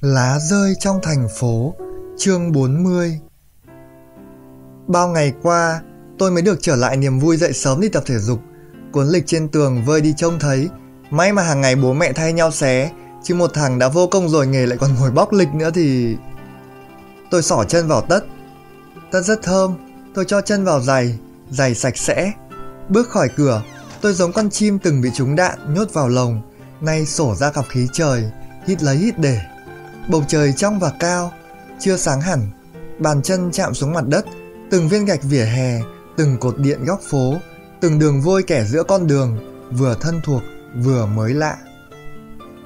Lá rơi trong thành phố, chương 40 Bao ngày qua, tôi mới được trở lại niềm vui dậy sớm đi tập thể dục. Cuốn lịch trên tường vơi đi trông thấy. May mà hàng ngày bố mẹ thay nhau xé, chứ một thằng đã vô công rồi nghề lại còn ngồi bóc lịch nữa thì... Tôi xỏ chân vào tất. Tất rất thơm, tôi cho chân vào giày, giày sạch sẽ. Bước khỏi cửa, tôi giống con chim từng bị trúng đạn nhốt vào lồng, nay sổ ra gặp khí trời, hít lấy hít để. Bầu trời trong và cao, chưa sáng hẳn, bàn chân chạm xuống mặt đất, từng viên gạch vỉa hè, từng cột điện góc phố, từng đường vôi kẻ giữa con đường, vừa thân thuộc, vừa mới lạ.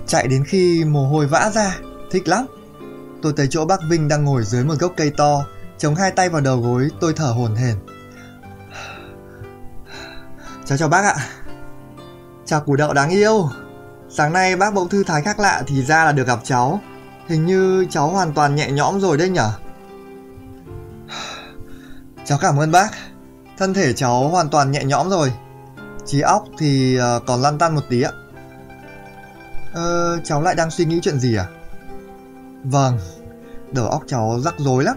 Chạy đến khi mồ hôi vã ra, thích lắm. Tôi tới chỗ bác Vinh đang ngồi dưới một gốc cây to, chống hai tay vào đầu gối, tôi thở hổn hển. Cháu chào bác ạ. Chào củ đậu đáng yêu. Sáng nay bác bỗng thư thái khác lạ thì ra là được gặp cháu. Hình như cháu hoàn toàn nhẹ nhõm rồi đấy nhở? Cháu cảm ơn bác. Thân thể cháu hoàn toàn nhẹ nhõm rồi. Trí óc thì ờ, còn lăn tăn một tí ạ. Ờ, cháu lại đang suy nghĩ chuyện gì à? Vâng, đầu óc cháu rắc rối lắm.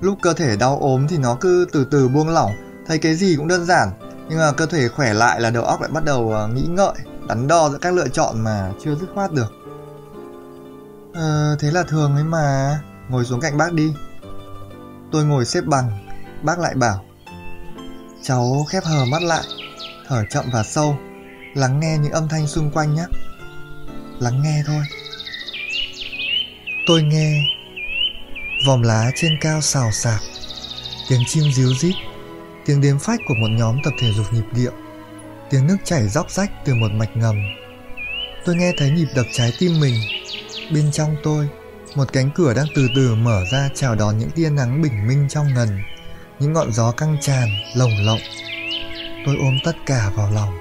Lúc cơ thể đau ốm thì nó cứ từ từ buông lỏng, thấy cái gì cũng đơn giản. Nhưng mà cơ thể khỏe lại là đầu óc lại bắt đầu ờ, nghĩ ngợi, đắn đo giữa các lựa chọn mà chưa dứt khoát được. Ờ, thế là thường ấy mà. Ngồi xuống cạnh bác đi. Tôi ngồi xếp bằng, bác lại bảo. Cháu khép hờ mắt lại, thở chậm và sâu, lắng nghe những âm thanh xung quanh nhé. Lắng nghe thôi. Tôi nghe vòm lá trên cao xào xạc, tiếng chim ríu rít, tiếng đếm phách của một nhóm tập thể dục nhịp điệu, tiếng nước chảy róc rách từ một mạch ngầm. Tôi nghe thấy nhịp đập trái tim mình Bên trong tôi, một cánh cửa đang từ từ mở ra chào đón những tia nắng bình minh trong ngần, những ngọn gió căng tràn, lồng lộng. Tôi ôm tất cả vào lòng.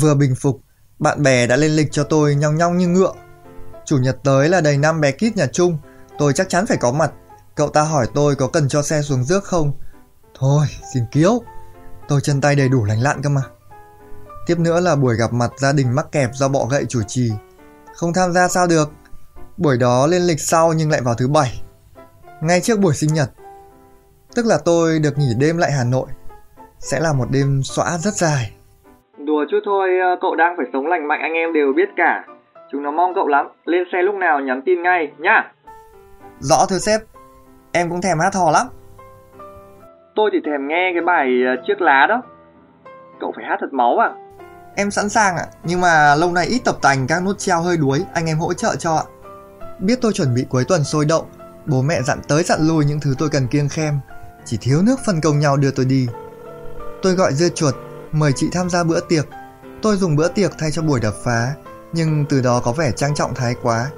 Vừa bình phục, bạn bè đã lên lịch cho tôi nhong nhong như ngựa. Chủ nhật tới là đầy năm bé kít nhà chung, tôi chắc chắn phải có mặt. Cậu ta hỏi tôi có cần cho xe xuống rước không? Thôi, xin kiếu. Tôi chân tay đầy đủ lành lặn cơ mà. Tiếp nữa là buổi gặp mặt gia đình mắc kẹp do bọ gậy chủ trì. Không tham gia sao được. Buổi đó lên lịch sau nhưng lại vào thứ bảy. Ngay trước buổi sinh nhật. Tức là tôi được nghỉ đêm lại Hà Nội. Sẽ là một đêm xõa rất dài. Đùa chút thôi, ờ, cậu đang phải sống lành mạnh anh em đều biết cả. Chúng nó mong cậu lắm, lên xe lúc nào nhắn tin ngay, nhá. Rõ thưa sếp, em cũng thèm hát hò lắm. Tôi chỉ thèm nghe cái bài ờ, chiếc lá đó. Cậu phải hát thật máu à. Em sẵn sàng ạ, nhưng mà lâu nay ít tập tành các nút treo hơi đuối, anh em hỗ trợ cho ạ. Biết tôi chuẩn bị cuối tuần sôi động, bố mẹ dặn tới dặn lui những thứ tôi cần kiêng khem, chỉ thiếu nước phân công nhau đưa tôi đi. Tôi gọi dưa chuột, mời chị tham gia bữa tiệc. Tôi dùng bữa tiệc thay cho buổi đập phá, nhưng từ đó có vẻ trang trọng thái quá.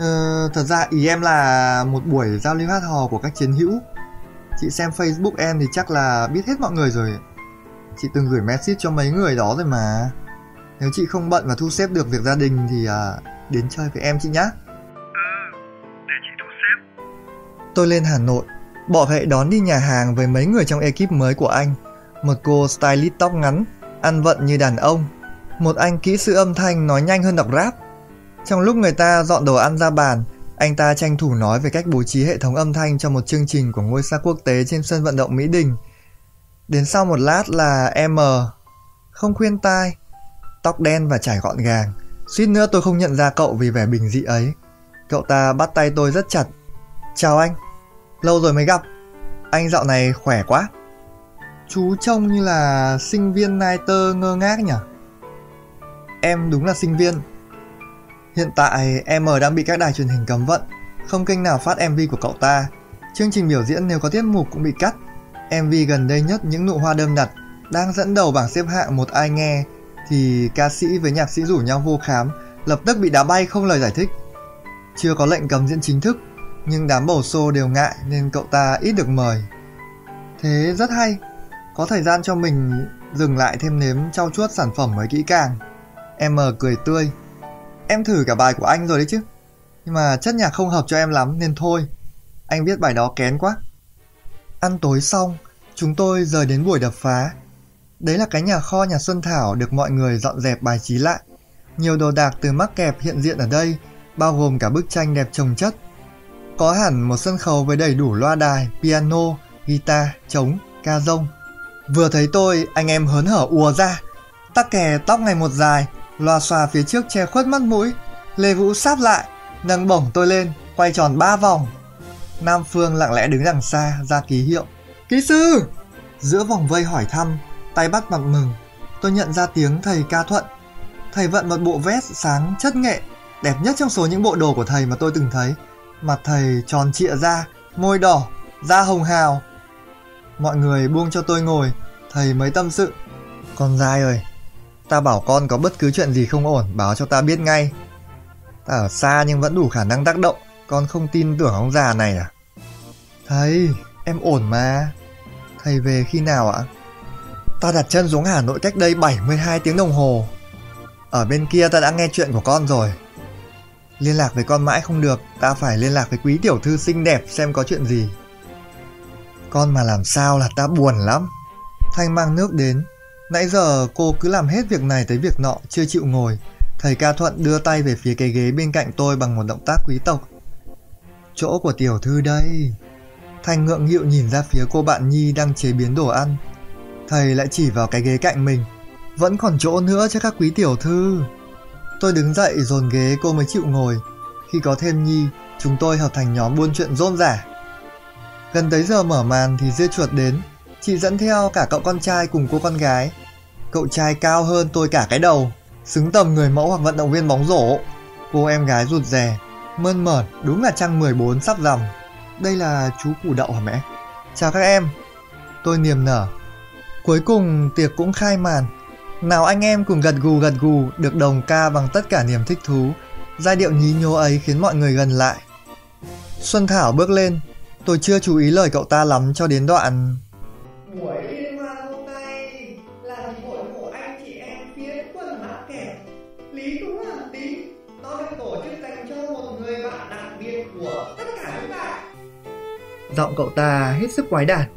Ờ, thật ra ý em là một buổi giao lưu hát hò của các chiến hữu. Chị xem Facebook em thì chắc là biết hết mọi người rồi. Chị từng gửi message cho mấy người đó rồi mà. Nếu chị không bận và thu xếp được việc gia đình thì à, đến chơi với em chị nhá. Ừ, để chị thu xếp. Tôi lên Hà Nội Bỏ vệ đón đi nhà hàng với mấy người trong ekip mới của anh. Một cô stylist tóc ngắn Ăn vận như đàn ông. Một anh kỹ sư âm thanh nói nhanh hơn đọc rap. Trong lúc người ta dọn đồ ăn ra bàn Anh ta tranh thủ nói về cách bố trí hệ thống âm thanh cho một chương trình của ngôi sao quốc tế trên sân vận động Mỹ Đình Đến sau một lát là M. Không khuyên tai. Tóc đen và trải gọn gàng. Suýt nữa tôi không nhận ra cậu vì vẻ bình dị ấy. Cậu ta bắt tay tôi rất chặt. Chào anh. Lâu rồi mới gặp. Anh dạo này khỏe quá. Chú trông như là sinh viên nai tơ ngơ ngác nhỉ? Em đúng là sinh viên. Hiện tại em đang bị các đài truyền hình cấm vận. Không kênh nào phát MV của cậu ta. Chương trình biểu diễn nếu có tiết mục cũng bị cắt. MV gần đây nhất những nụ hoa đơm đặt đang dẫn đầu bảng xếp hạng một ai nghe thì ca sĩ với nhạc sĩ rủ nhau vô khám lập tức bị đá bay không lời giải thích. Chưa có lệnh cấm diễn chính thức nhưng đám bầu xô đều ngại nên cậu ta ít được mời. Thế rất hay, có thời gian cho mình dừng lại thêm nếm trau chuốt sản phẩm mới kỹ càng. Em cười tươi. Em thử cả bài của anh rồi đấy chứ. Nhưng mà chất nhạc không hợp cho em lắm nên thôi. Anh viết bài đó kén quá. Ăn tối xong, chúng tôi rời đến buổi đập phá. Đấy là cái nhà kho nhà Xuân Thảo được mọi người dọn dẹp bài trí lại. Nhiều đồ đạc từ mắc kẹp hiện diện ở đây, bao gồm cả bức tranh đẹp trồng chất. Có hẳn một sân khấu với đầy đủ loa đài, piano, guitar, trống, ca rông. Vừa thấy tôi, anh em hớn hở ùa ra. Tắc kè tóc ngày một dài, loa xòa phía trước che khuất mắt mũi. Lê Vũ sáp lại, nâng bổng tôi lên, quay tròn ba vòng. Nam Phương lặng lẽ đứng đằng xa, ra ký hiệu. Kỹ sư! Giữa vòng vây hỏi thăm, tay bắt mặt mừng. Tôi nhận ra tiếng thầy ca thuận. Thầy vận một bộ vest sáng chất nghệ, đẹp nhất trong số những bộ đồ của thầy mà tôi từng thấy. Mặt thầy tròn trịa ra, môi đỏ, da hồng hào. Mọi người buông cho tôi ngồi, thầy mới tâm sự. Con dai ơi, ta bảo con có bất cứ chuyện gì không ổn, báo cho ta biết ngay. Ta ở xa nhưng vẫn đủ khả năng tác động, con không tin tưởng ông già này à? Thầy, em ổn mà. Thầy về khi nào ạ? Ta đặt chân xuống Hà Nội cách đây 72 tiếng đồng hồ. Ở bên kia ta đã nghe chuyện của con rồi. Liên lạc với con mãi không được, ta phải liên lạc với quý tiểu thư xinh đẹp xem có chuyện gì. Con mà làm sao là ta buồn lắm. Thanh mang nước đến. Nãy giờ cô cứ làm hết việc này tới việc nọ, chưa chịu ngồi. Thầy ca thuận đưa tay về phía cái ghế bên cạnh tôi bằng một động tác quý tộc. Chỗ của tiểu thư đây. Thanh ngượng nghịu nhìn ra phía cô bạn Nhi đang chế biến đồ ăn. Thầy lại chỉ vào cái ghế cạnh mình. Vẫn còn chỗ nữa cho các quý tiểu thư. Tôi đứng dậy dồn ghế cô mới chịu ngồi. Khi có thêm Nhi, chúng tôi hợp thành nhóm buôn chuyện rôm rả. Gần tới giờ mở màn thì dưa chuột đến. Chị dẫn theo cả cậu con trai cùng cô con gái. Cậu trai cao hơn tôi cả cái đầu, xứng tầm người mẫu hoặc vận động viên bóng rổ. Cô em gái rụt rè, mơn mởn, đúng là trăng 14 sắp rằm. Đây là chú củ đậu hả mẹ? Chào các em. Tôi niềm nở. Cuối cùng tiệc cũng khai màn. Nào anh em cùng gật gù gật gù được đồng ca bằng tất cả niềm thích thú. Giai điệu nhí nhố ấy khiến mọi người gần lại. Xuân Thảo bước lên. Tôi chưa chú ý lời cậu ta lắm cho đến đoạn... Giọng cậu ta hết sức quái đản.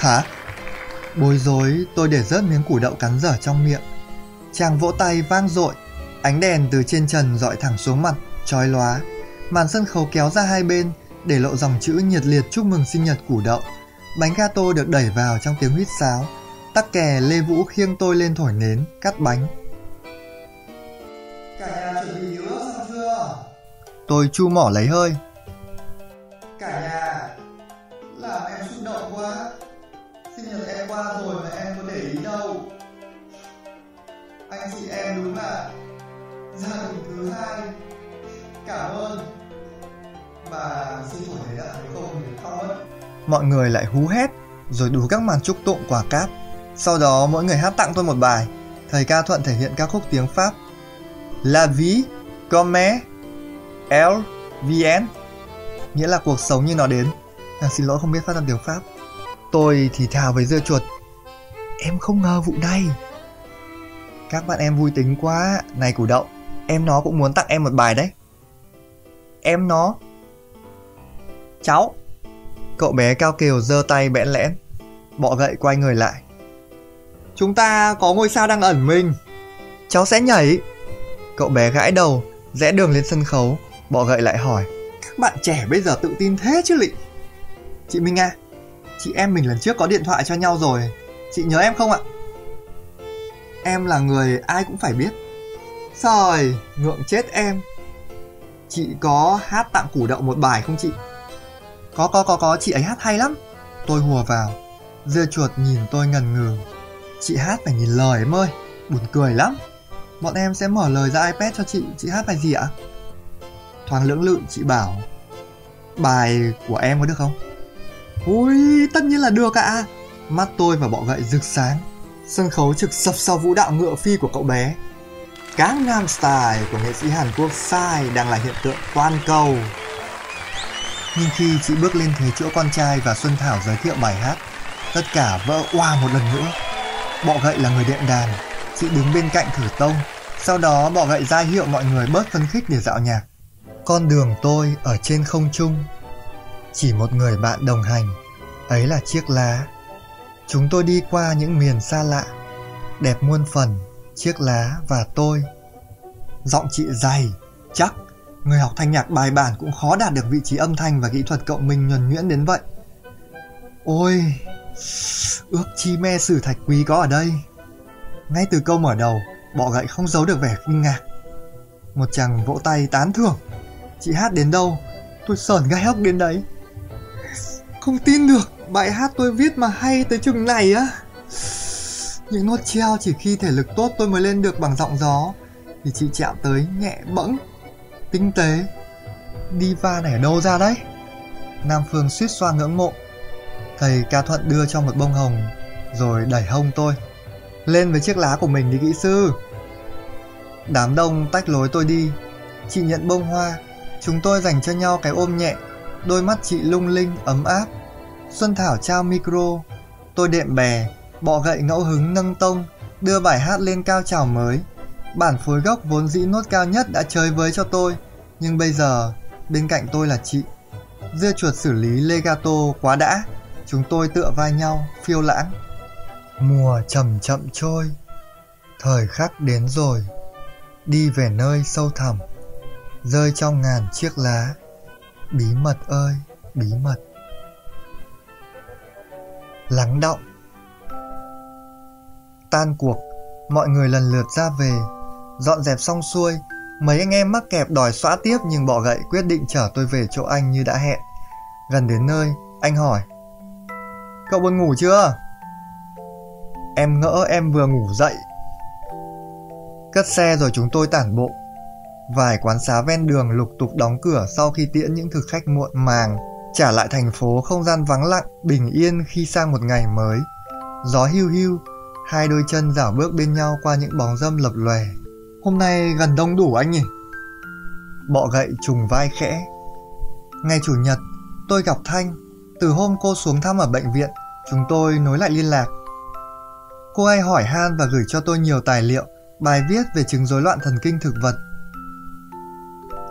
Hả? Bối rối tôi để rớt miếng củ đậu cắn dở trong miệng. Chàng vỗ tay vang dội, ánh đèn từ trên trần dọi thẳng xuống mặt, chói lóa. Màn sân khấu kéo ra hai bên để lộ dòng chữ nhiệt liệt chúc mừng sinh nhật củ đậu. Bánh gato được đẩy vào trong tiếng huýt sáo. Tắc kè Lê Vũ khiêng tôi lên thổi nến, cắt bánh. Cả nhà chuẩn bị xong chưa? Tôi chu mỏ lấy hơi. Mọi người lại hú hét, rồi đủ các màn chúc tụng quả cáp. Sau đó mỗi người hát tặng tôi một bài. Thầy ca thuận thể hiện ca khúc tiếng Pháp. La vie comme elle vient nghĩa là cuộc sống như nó đến. À, xin lỗi không biết phát âm tiếng Pháp. Tôi thì thào với dưa chuột. Em không ngờ vụ này. Các bạn em vui tính quá. Này củ đậu, em nó cũng muốn tặng em một bài đấy. Em nó. Cháu. Cậu bé cao kiều giơ tay bẽn lẽn. Bọ gậy quay người lại. Chúng ta có ngôi sao đang ẩn mình. Cháu sẽ nhảy. Cậu bé gãi đầu, rẽ đường lên sân khấu. Bọ gậy lại hỏi. Các bạn trẻ bây giờ tự tin thế chứ lị. Chị Minh à, chị em mình lần trước có điện thoại cho nhau rồi. Chị nhớ em không ạ? Em là người ai cũng phải biết. Trời, ngượng chết em. Chị có hát tặng củ đậu một bài không chị? Có có có có, chị ấy hát hay lắm. Tôi hùa vào. Dưa chuột nhìn tôi ngần ngừ. Chị hát phải nhìn lời em ơi, buồn cười lắm. Bọn em sẽ mở lời ra iPad cho chị, chị hát bài gì ạ? Thoáng lưỡng lự chị bảo Bài của em có được không? Ui, tất nhiên là được ạ. À. Mắt tôi và bọ gậy rực sáng. Sân khấu trực sập sau vũ đạo ngựa phi của cậu bé. Gangnam Nam Style của nghệ sĩ Hàn Quốc Sai đang là hiện tượng toàn cầu. Nhưng khi chị bước lên thế chỗ con trai và Xuân Thảo giới thiệu bài hát, tất cả vỡ oa một lần nữa. Bọ gậy là người đệm đàn, chị đứng bên cạnh thử tông, sau đó bọ gậy ra hiệu mọi người bớt phấn khích để dạo nhạc. Con đường tôi ở trên không trung, chỉ một người bạn đồng hành, ấy là chiếc lá. Chúng tôi đi qua những miền xa lạ, đẹp muôn phần, chiếc lá và tôi. Giọng chị dày, chắc, người học thanh nhạc bài bản cũng khó đạt được vị trí âm thanh và kỹ thuật cộng minh nhuần nhuyễn đến vậy. Ôi, ước chi me sử thạch quý có ở đây. Ngay từ câu mở đầu, bọ gậy không giấu được vẻ kinh ngạc. Một chàng vỗ tay tán thưởng. Chị hát đến đâu, tôi sờn gai hốc đến đấy. Không tin được, bài hát tôi viết mà hay tới chừng này á. Những nốt treo chỉ khi thể lực tốt tôi mới lên được bằng giọng gió, thì chị chạm tới nhẹ bẫng, tinh tế. Diva này ở đâu ra đấy? Nam Phương suýt xoa ngưỡng mộ. Thầy ca thuận đưa cho một bông hồng, rồi đẩy hông tôi. Lên với chiếc lá của mình đi kỹ sư. Đám đông tách lối tôi đi. Chị nhận bông hoa. Chúng tôi dành cho nhau cái ôm nhẹ. Đôi mắt chị lung linh, ấm áp. Xuân Thảo trao micro. Tôi đệm bè, bọ gậy ngẫu hứng nâng tông, đưa bài hát lên cao trào mới. Bản phối gốc vốn dĩ nốt cao nhất đã chơi với cho tôi, nhưng bây giờ bên cạnh tôi là chị. Dưa chuột xử lý legato quá đã, chúng tôi tựa vai nhau, phiêu lãng. Mùa chậm chậm trôi, thời khắc đến rồi, đi về nơi sâu thẳm, rơi trong ngàn chiếc lá. Bí mật ơi, bí mật. Lắng động Tan cuộc, mọi người lần lượt ra về, dọn dẹp xong xuôi, mấy anh em mắc kẹp đòi xóa tiếp nhưng bọ gậy quyết định chở tôi về chỗ anh như đã hẹn. Gần đến nơi, anh hỏi, Cậu buồn ngủ chưa? Em ngỡ em vừa ngủ dậy. Cất xe rồi chúng tôi tản bộ. Vài quán xá ven đường lục tục đóng cửa sau khi tiễn những thực khách muộn màng, trả lại thành phố không gian vắng lặng, bình yên khi sang một ngày mới. Gió hưu hưu, hai đôi chân dảo bước bên nhau qua những bóng dâm lập lòe. Hôm nay gần đông đủ anh nhỉ? Bọ gậy trùng vai khẽ. Ngày chủ nhật, tôi gặp Thanh. Từ hôm cô xuống thăm ở bệnh viện, chúng tôi nối lại liên lạc. Cô ấy hỏi han và gửi cho tôi nhiều tài liệu, bài viết về chứng rối loạn thần kinh thực vật.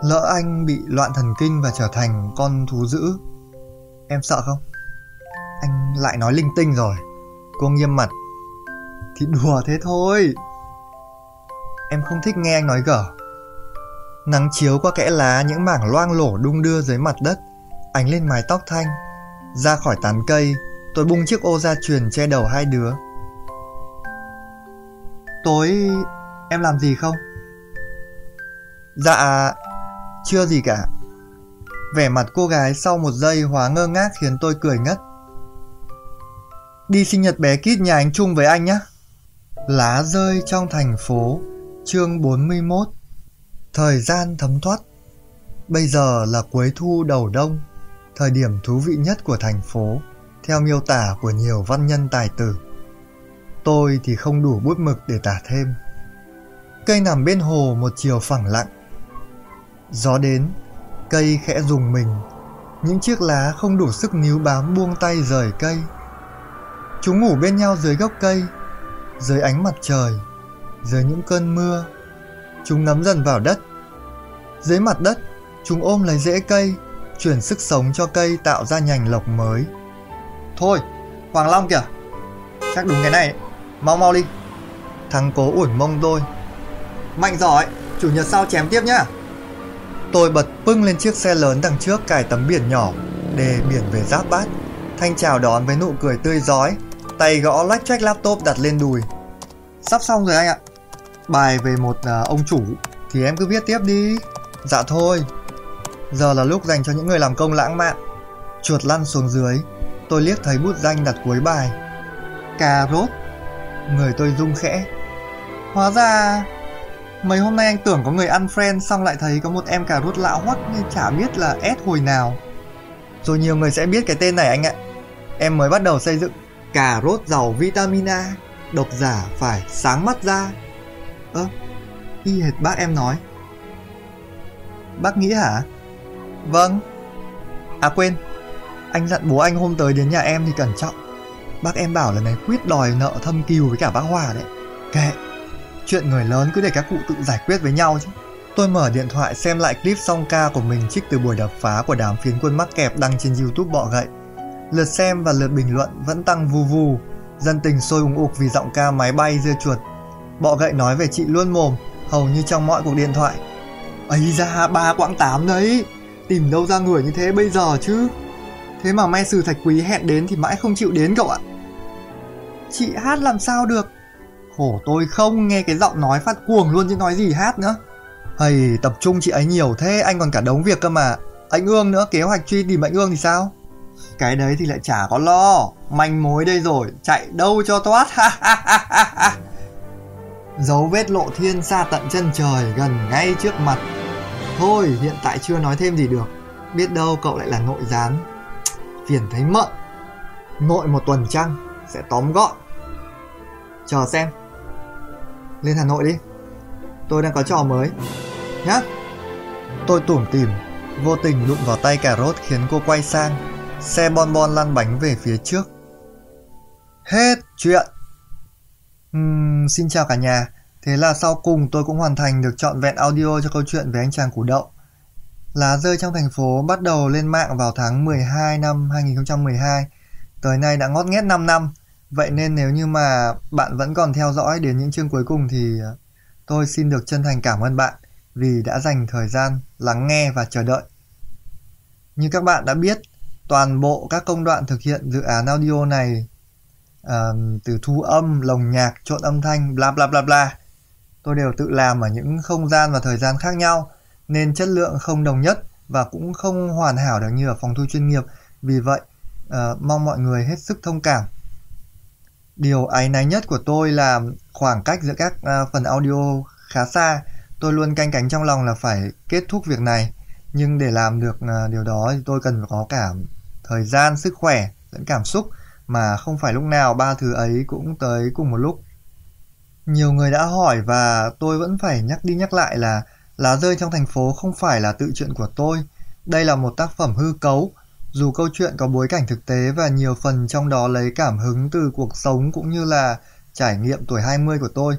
Lỡ anh bị loạn thần kinh và trở thành con thú dữ, em sợ không? Anh lại nói linh tinh rồi. Cô nghiêm mặt. Thì đùa thế thôi. Em không thích nghe anh nói gở. Nắng chiếu qua kẽ lá những mảng loang lổ đung đưa dưới mặt đất, ánh lên mái tóc thanh. Ra khỏi tán cây, tôi bung chiếc ô ra truyền che đầu hai đứa. Tối em làm gì không? Dạ, chưa gì cả. Vẻ mặt cô gái sau một giây hóa ngơ ngác khiến tôi cười ngất. Đi sinh nhật bé Kít nhà anh Trung với anh nhé. Lá rơi trong thành phố, chương 41. Thời gian thấm thoát. Bây giờ là cuối thu đầu đông, thời điểm thú vị nhất của thành phố, theo miêu tả của nhiều văn nhân tài tử. Tôi thì không đủ bút mực để tả thêm. Cây nằm bên hồ một chiều phẳng lặng. Gió đến, cây khẽ rùng mình. Những chiếc lá không đủ sức níu bám buông tay rời cây. Chúng ngủ bên nhau dưới gốc cây, dưới ánh mặt trời, dưới những cơn mưa. Chúng ngấm dần vào đất. Dưới mặt đất, chúng ôm lấy rễ cây, chuyển sức sống cho cây tạo ra nhành lộc mới. Thôi, Hoàng Long kìa, chắc đúng cái này, mau mau đi. Thằng cố ủi mông tôi. Mạnh giỏi, chủ nhật sau chém tiếp nhá. Tôi bật pưng lên chiếc xe lớn đằng trước cài tấm biển nhỏ, đề biển về giáp bát. Thanh chào đón với nụ cười tươi rói tay gõ lách trách laptop đặt lên đùi. Sắp xong rồi anh ạ. Bài về một uh, ông chủ thì em cứ viết tiếp đi. Dạ thôi. Giờ là lúc dành cho những người làm công lãng mạn. Chuột lăn xuống dưới, tôi liếc thấy bút danh đặt cuối bài. Cà rốt. Người tôi rung khẽ. Hóa ra Mấy hôm nay anh tưởng có người ăn friend xong lại thấy có một em cà rốt lạ hoắc nên chả biết là S hồi nào. Rồi nhiều người sẽ biết cái tên này anh ạ. em mới bắt đầu xây dựng cà rốt giàu vitamin A, độc giả phải sáng mắt ra. Ơ, y hệt bác em nói. Bác nghĩ hả? Vâng. À quên, anh dặn bố anh hôm tới đến nhà em thì cẩn trọng. Bác em bảo lần này quyết đòi nợ thâm kiều với cả bác Hòa đấy. Kệ, chuyện người lớn cứ để các cụ tự giải quyết với nhau chứ. Tôi mở điện thoại xem lại clip song ca của mình trích từ buổi đập phá của đám phiến quân mắc kẹp đăng trên youtube bọ gậy. Lượt xem và lượt bình luận vẫn tăng vù vù, dân tình sôi ủng ục vì giọng ca máy bay dưa chuột. Bọ gậy nói về chị luôn mồm, hầu như trong mọi cuộc điện thoại. ấy ra ba quãng tám đấy, tìm đâu ra người như thế bây giờ chứ. Thế mà may sử thạch quý hẹn đến thì mãi không chịu đến cậu ạ. Chị hát làm sao được? Khổ tôi không nghe cái giọng nói phát cuồng luôn chứ nói gì hát nữa. Hầy, tập trung chị ấy nhiều thế, anh còn cả đống việc cơ mà. Anh Ương nữa, kế hoạch truy tìm anh Ương thì sao? Cái đấy thì lại chả có lo, manh mối đây rồi, chạy đâu cho thoát. Dấu vết lộ thiên xa tận chân trời gần ngay trước mặt. Thôi, hiện tại chưa nói thêm gì được. Biết đâu cậu lại là nội gián. Phiền thấy mợn Nội một tuần trăng sẽ tóm gọn. Chờ xem. Lên Hà Nội đi. Tôi đang có trò mới nhá. Tôi tủm tỉm, vô tình đụng vào tay cà rốt khiến cô quay sang, xe bon bon lăn bánh về phía trước. Hết chuyện. Uhm, xin chào cả nhà. Thế là sau cùng tôi cũng hoàn thành được trọn vẹn audio cho câu chuyện về anh chàng củ đậu. Lá rơi trong thành phố bắt đầu lên mạng vào tháng 12 năm 2012. Tới nay đã ngót nghét 5 năm. Vậy nên nếu như mà bạn vẫn còn theo dõi đến những chương cuối cùng thì ờ, tôi xin được chân thành cảm ơn bạn vì đã dành thời gian lắng nghe và chờ đợi. Như các bạn đã biết, toàn bộ các công đoạn thực hiện dự án audio này uh, từ thu âm, lồng nhạc, trộn âm thanh, bla bla bla bla. Tôi đều tự làm ở những không gian và thời gian khác nhau nên chất lượng không đồng nhất và cũng không hoàn hảo được như ở phòng thu chuyên nghiệp. Vì vậy, uh, mong mọi người hết sức thông cảm. Điều áy náy nhất của tôi là khoảng cách giữa các uh, phần audio khá xa tôi luôn canh cánh trong lòng là phải kết thúc việc này nhưng để làm được uh, điều đó thì tôi cần phải có cả thời gian sức khỏe lẫn cảm xúc mà không phải lúc nào ba thứ ấy cũng tới cùng một lúc nhiều người đã hỏi và tôi vẫn phải nhắc đi nhắc lại là lá rơi trong thành phố không phải là tự chuyện của tôi đây là một tác phẩm hư cấu dù câu chuyện có bối cảnh thực tế và nhiều phần trong đó lấy cảm hứng từ cuộc sống cũng như là trải nghiệm tuổi 20 của tôi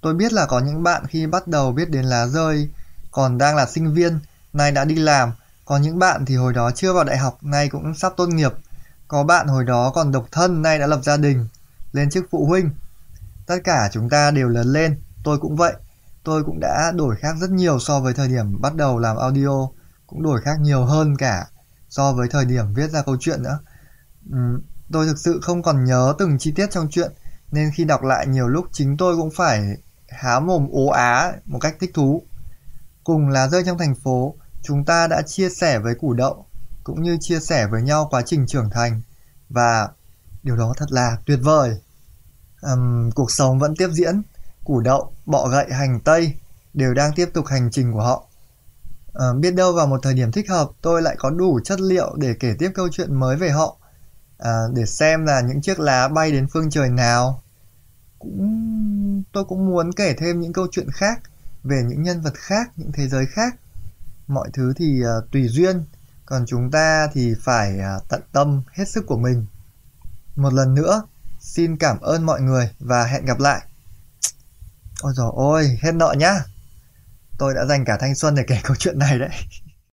Tôi biết là có những bạn khi bắt đầu biết đến lá rơi còn đang là sinh viên, nay đã đi làm. Có những bạn thì hồi đó chưa vào đại học, nay cũng sắp tốt nghiệp. Có bạn hồi đó còn độc thân, nay đã lập gia đình, lên chức phụ huynh. Tất cả chúng ta đều lớn lên, tôi cũng vậy. Tôi cũng đã đổi khác rất nhiều so với thời điểm bắt đầu làm audio, cũng đổi khác nhiều hơn cả so với thời điểm viết ra câu chuyện nữa. Uhm, tôi thực sự không còn nhớ từng chi tiết trong chuyện, nên khi đọc lại nhiều lúc chính tôi cũng phải há mồm ố á một cách thích thú. Cùng là rơi trong thành phố, chúng ta đã chia sẻ với củ đậu, cũng như chia sẻ với nhau quá trình trưởng thành. Và điều đó thật là tuyệt vời. Um, cuộc sống vẫn tiếp diễn, củ đậu, bọ gậy, hành tây đều đang tiếp tục hành trình của họ. À, biết đâu vào một thời điểm thích hợp tôi lại có đủ chất liệu để kể tiếp câu chuyện mới về họ à, để xem là những chiếc lá bay đến phương trời nào cũng tôi cũng muốn kể thêm những câu chuyện khác về những nhân vật khác những thế giới khác mọi thứ thì uh, tùy duyên còn chúng ta thì phải à, tận tâm hết sức của mình. Một lần nữa, xin cảm ơn mọi người và hẹn gặp lại. Ôi rồi ôi, hết nợ nhá. Tôi đã dành cả thanh xuân để kể câu chuyện này đấy.